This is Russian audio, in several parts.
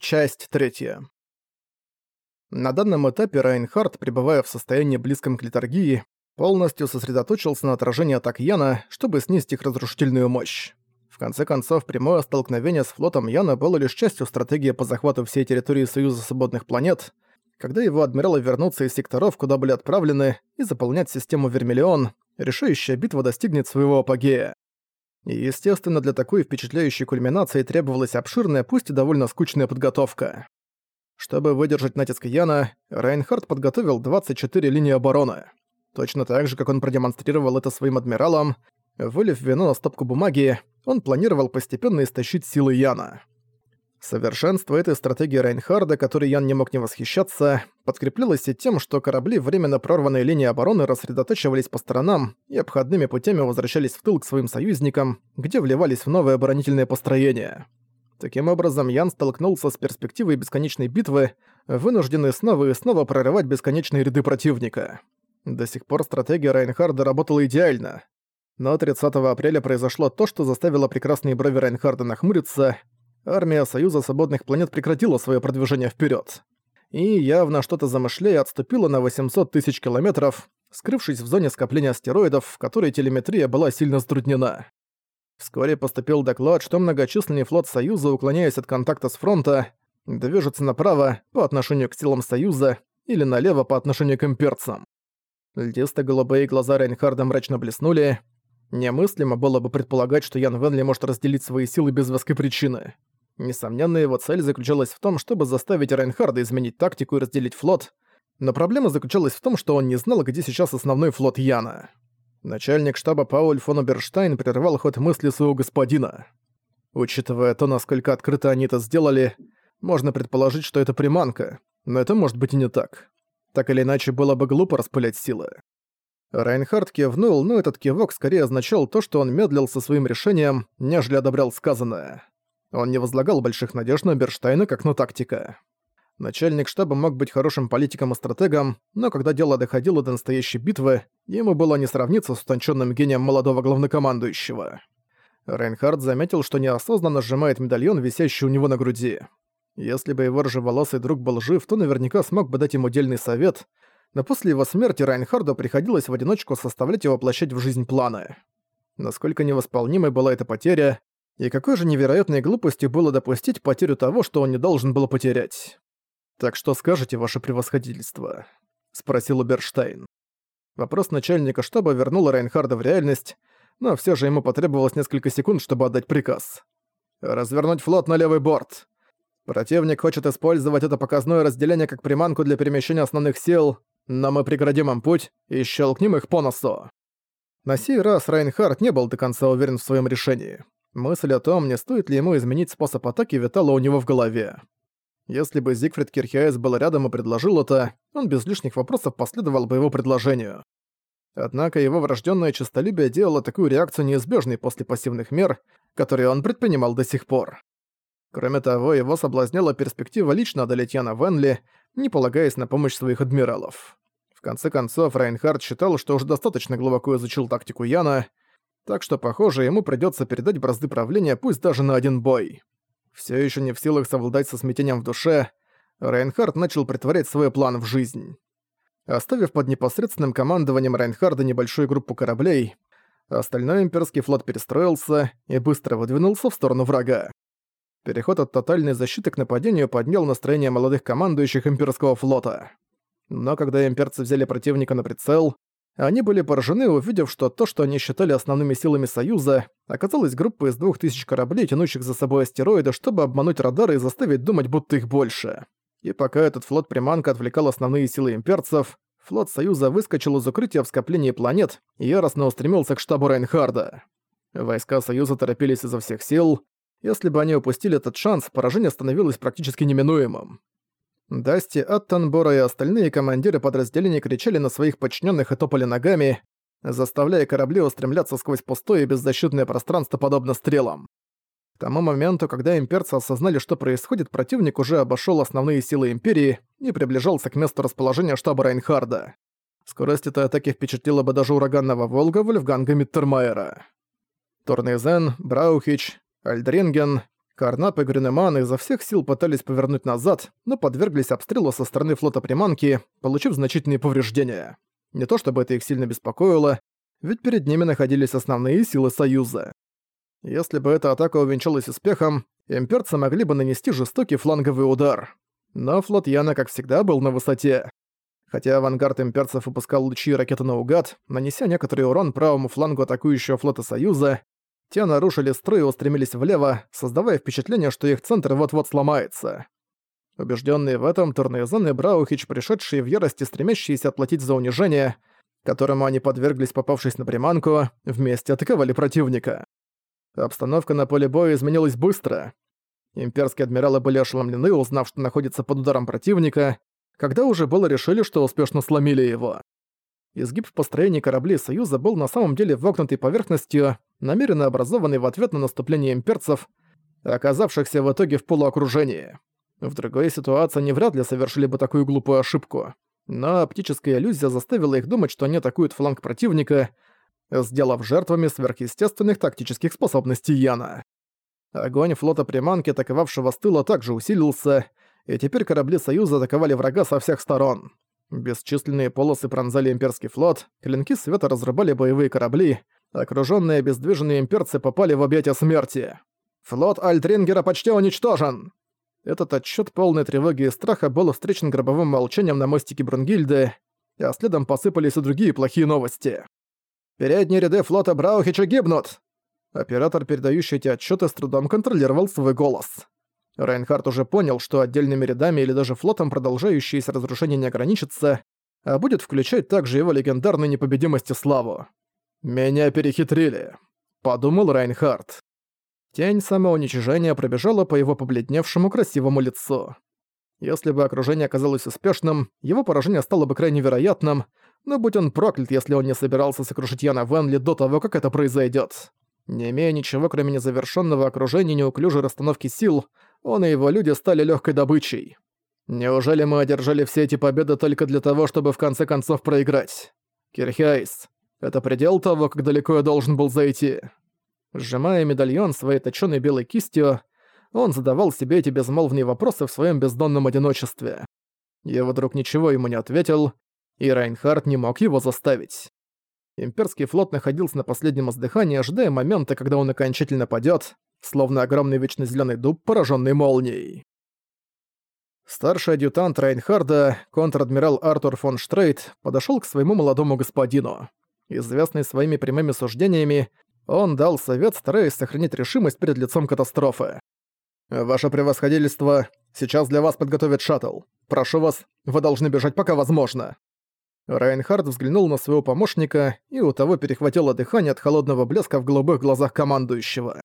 Часть третья. На данном этапе Райнхард, пребывая в состоянии близком к литургии, полностью сосредоточился на отражении атак Яна, чтобы снизить их разрушительную мощь. В конце концов, прямое столкновение с флотом Яна было лишь частью стратегии по захвату всей территории Союза Свободных Планет, когда его адмиралы вернутся из секторов, куда были отправлены, и заполнять систему Вермиллион, решающая битва достигнет своего апогея. И, естественно, для такой впечатляющей кульминации требовалась обширная, пусть и довольно скучная подготовка. Чтобы выдержать натиск Яна, Рейнхард подготовил 24 линии обороны. Точно так же, как он продемонстрировал это своим адмиралам, вылив вино на стопку бумаги, он планировал постепенно истощить силы Яна. Совершенство этой стратегии Рейнхарда, которой Ян не мог не восхищаться, подкреплялось и тем, что корабли временно прорванной линии обороны рассредотачивались по сторонам и обходными путями возвращались в тыл к своим союзникам, где вливались в новые оборонительные построения. Таким образом, Ян столкнулся с перспективой бесконечной битвы, вынужденный снова и снова прорывать бесконечные ряды противника. До сих пор стратегия Райнхарда работала идеально. Но 30 апреля произошло то, что заставило прекрасные брови Райнхарда нахмуриться — армия Союза Свободных Планет прекратила свое продвижение вперед И явно что-то замышляя отступила на 800 тысяч километров, скрывшись в зоне скопления астероидов, в которой телеметрия была сильно затруднена. Вскоре поступил доклад, что многочисленный флот Союза, уклоняясь от контакта с фронта, движется направо по отношению к силам Союза или налево по отношению к имперцам. Льдисто-голубые глаза Рейнхарда мрачно блеснули. Немыслимо было бы предполагать, что Ян Венли может разделить свои силы без веской причины. Несомненно, его цель заключалась в том, чтобы заставить Райнхарда изменить тактику и разделить флот, но проблема заключалась в том, что он не знал, где сейчас основной флот Яна. Начальник штаба Пауль фон Оберштайн прервал ход мысли своего господина. Учитывая то, насколько открыто они это сделали, можно предположить, что это приманка, но это может быть и не так. Так или иначе, было бы глупо распылять силы. Райнхард кивнул, но этот кивок скорее означал то, что он медлил со своим решением, нежели одобрял сказанное. Он не возлагал больших надежд на Берштейна как на тактика. Начальник штаба мог быть хорошим политиком и стратегом, но когда дело доходило до настоящей битвы, ему было не сравниться с утонченным гением молодого главнокомандующего. Рейнхард заметил, что неосознанно сжимает медальон, висящий у него на груди. Если бы его рыжеволосый друг был жив, то наверняка смог бы дать ему дельный совет, но после его смерти Райнхарду приходилось в одиночку составлять и воплощать в жизнь планы. Насколько невосполнимой была эта потеря, и какой же невероятной глупостью было допустить потерю того, что он не должен был потерять. «Так что скажете, ваше превосходительство?» — спросил Уберштейн. Вопрос начальника штаба вернул Райнхарда в реальность, но все же ему потребовалось несколько секунд, чтобы отдать приказ. «Развернуть флот на левый борт. Противник хочет использовать это показное разделение как приманку для перемещения основных сил, но мы преградим им путь и щелкнем их по носу». На сей раз Райнхард не был до конца уверен в своем решении. Мысль о том, не стоит ли ему изменить способ атаки, витала у него в голове. Если бы Зигфрид Кирхиайс был рядом и предложил это, он без лишних вопросов последовал бы его предложению. Однако его врожденное честолюбие делало такую реакцию неизбежной после пассивных мер, которые он предпринимал до сих пор. Кроме того, его соблазняла перспектива лично одолеть Яна Венли, не полагаясь на помощь своих адмиралов. В конце концов, Райнхард считал, что уже достаточно глубоко изучил тактику Яна, так что, похоже, ему придётся передать бразды правления пусть даже на один бой. Всё ещё не в силах совладать со смятением в душе, Рейнхард начал притворять свой план в жизнь. Оставив под непосредственным командованием Рейнхарда небольшую группу кораблей, остальной имперский флот перестроился и быстро выдвинулся в сторону врага. Переход от тотальной защиты к нападению поднял настроение молодых командующих имперского флота. Но когда имперцы взяли противника на прицел, они были поражены, увидев, что то, что они считали основными силами Союза, оказалось группой из двух тысяч кораблей, тянущих за собой астероиды, чтобы обмануть радары и заставить думать, будто их больше. И пока этот флот-приманка отвлекал основные силы имперцев, флот Союза выскочил из укрытия в скоплении планет и яростно устремился к штабу Рейнхарда. Войска Союза торопились изо всех сил. Если бы они упустили этот шанс, поражение становилось практически неминуемым. Дасти, Аттенбора и остальные командиры подразделений кричали на своих подчиненных и топали ногами, заставляя корабли устремляться сквозь пустое и беззащитное пространство подобно стрелам. К тому моменту, когда имперцы осознали, что происходит, противник уже обошел основные силы Империи и приближался к месту расположения штаба Райнхарда. Скорость этой атаки впечатлила бы даже ураганного Волга Вольфганга Миттермайера. Торнейзен, Браухич, Альдринген, Карнап и Грюнеман изо всех сил пытались повернуть назад, но подверглись обстрелу со стороны флота приманки, получив значительные повреждения. Не то чтобы это их сильно беспокоило, ведь перед ними находились основные силы Союза. Если бы эта атака увенчалась успехом, имперцы могли бы нанести жестокий фланговый удар. Но флот Яна, как всегда, был на высоте. Хотя авангард имперцев выпускал лучи и ракеты наугад, нанеся некоторый урон правому флангу атакующего флота Союза, те нарушили строй и устремились влево, создавая впечатление, что их центр вот-вот сломается. Убежденные в этом, Турнезон и Браухич, пришедшие в ярости, стремящиеся отплатить за унижение, которому они подверглись, попавшись на приманку, вместе атаковали противника. Обстановка на поле боя изменилась быстро. Имперские адмиралы были ошеломлены, узнав, что находится под ударом противника, когда уже было решили, что успешно сломили его. Изгиб в построении кораблей Союза был на самом деле вогнутой поверхностью, намеренно образованный в ответ на наступление имперцев, оказавшихся в итоге в полуокружении. В другой ситуации они вряд ли совершили бы такую глупую ошибку. Но оптическая иллюзия заставила их думать, что они атакуют фланг противника, сделав жертвами сверхъестественных тактических способностей Яна. Огонь флота приманки, атаковавшего с тыла, также усилился, и теперь корабли Союза атаковали врага со всех сторон. Бесчисленные полосы пронзали имперский флот, клинки света разрубали боевые корабли, окружённые обездвиженные имперцы попали в объятия смерти. «Флот Альтрингера почти уничтожен!» Этот отчет полной тревоги и страха был встречен гробовым молчанием на мостике Брунгильды, а следом посыпались и другие плохие новости. «Передние ряды флота Браухича гибнут!» Оператор, передающий эти отчеты, с трудом контролировал свой голос. Райнхард уже понял, что отдельными рядами или даже флотом продолжающееся разрушение не ограничится, а будет включать также его легендарную непобедимость и славу. «Меня перехитрили», — подумал Райнхард. Тень самоуничижения пробежала по его побледневшему красивому лицу. Если бы окружение оказалось успешным, его поражение стало бы крайне вероятным, но будь он проклят, если он не собирался сокрушить Яна Венли до того, как это произойдет. Не имея ничего, кроме незавершенного окружения и неуклюжей расстановки сил, он и его люди стали легкой добычей. Неужели мы одержали все эти победы только для того, чтобы в конце концов проиграть? Кирхайс, это предел того, как далеко я должен был зайти. Сжимая медальон своей точёной белой кистью, он задавал себе эти безмолвные вопросы в своем бездонном одиночестве. Его друг ничего ему не ответил, и Райнхард не мог его заставить. Имперский флот находился на последнем издыхании, ожидая момента, когда он окончательно падёт, словно огромный вечно зелёный дуб, поражённый молнией. Старший адъютант Райнхарда, контр-адмирал Артур фон Штрейт, подошёл к своему молодому господину. Известный своими прямыми суждениями, он дал совет, стараясь сохранить решимость перед лицом катастрофы. «Ваше превосходительство, сейчас для вас подготовят шаттл. Прошу вас, вы должны бежать пока возможно». Райнхард взглянул на своего помощника, и у того перехватило дыхание от холодного блеска в голубых глазах командующего.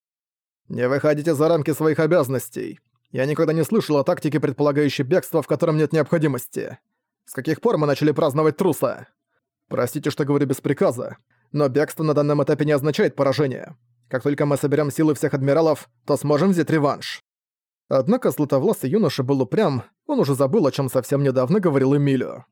«Не выходите за рамки своих обязанностей. Я никогда не слышал о тактике, предполагающей бегство, в котором нет необходимости. С каких пор мы начали праздновать труса? Простите, что говорю без приказа, но бегство на данном этапе не означает поражение. Как только мы соберем силы всех адмиралов, то сможем взять реванш». Однако златовласый юноша был упрям, он уже забыл, о чем совсем недавно говорил Эмилю.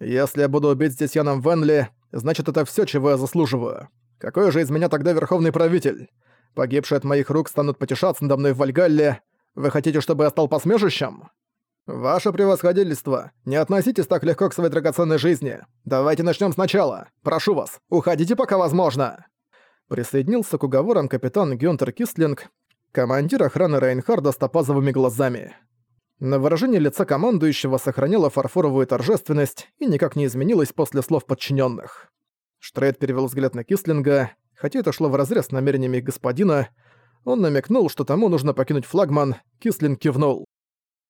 «Если я буду убить здесь Яном Венли, значит это все, чего я заслуживаю. Какой же из меня тогда верховный правитель? Погибшие от моих рук станут потешаться надо мной в Вальгалле. Вы хотите, чтобы я стал посмешищем?» «Ваше превосходительство, не относитесь так легко к своей драгоценной жизни. Давайте начнем сначала. Прошу вас, уходите пока возможно». Присоединился к уговорам капитан Гюнтер Кислинг, командир охраны Рейнхарда с топазовыми глазами. На выражение лица командующего сохранило фарфоровую торжественность и никак не изменилось после слов подчиненных. Штрейд перевел взгляд на Кислинга, хотя это шло вразрез с намерениями господина, он намекнул, что тому нужно покинуть флагман, Кислинг кивнул.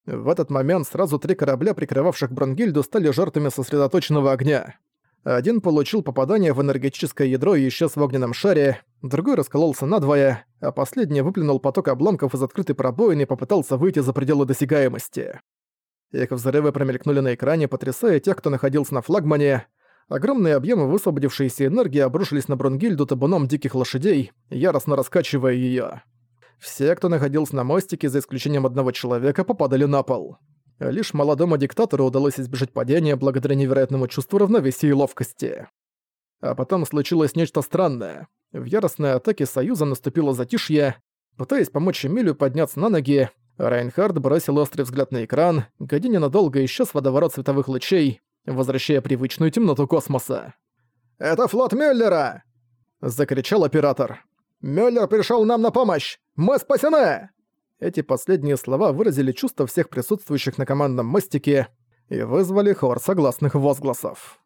В этот момент сразу три корабля, прикрывавших Бронгильду, стали жертвами сосредоточенного огня. Один получил попадание в энергетическое ядро и исчез в огненном шаре, другой раскололся надвое, а последний выплюнул поток обломков из открытой пробоины и попытался выйти за пределы досягаемости. Их взрывы промелькнули на экране, потрясая тех, кто находился на флагмане. Огромные объемы высвободившейся энергии обрушились на Брунгильду табуном диких лошадей, яростно раскачивая её. Все, кто находился на мостике, за исключением одного человека, попадали на пол. Лишь молодому диктатору удалось избежать падения благодаря невероятному чувству равновесия и ловкости. А потом случилось нечто странное. В яростной атаке Союза наступило затишье, Пытаясь помочь Эмилю подняться на ноги, Райнхард бросил острый взгляд на экран, где ненадолго исчез водоворот световых лучей, возвращая привычную темноту космоса. «Это флот Мюллера!» — закричал оператор. «Мюллер пришел нам на помощь! Мы спасены!» Эти последние слова выразили чувства всех присутствующих на командном мостике и вызвали хор согласных возгласов.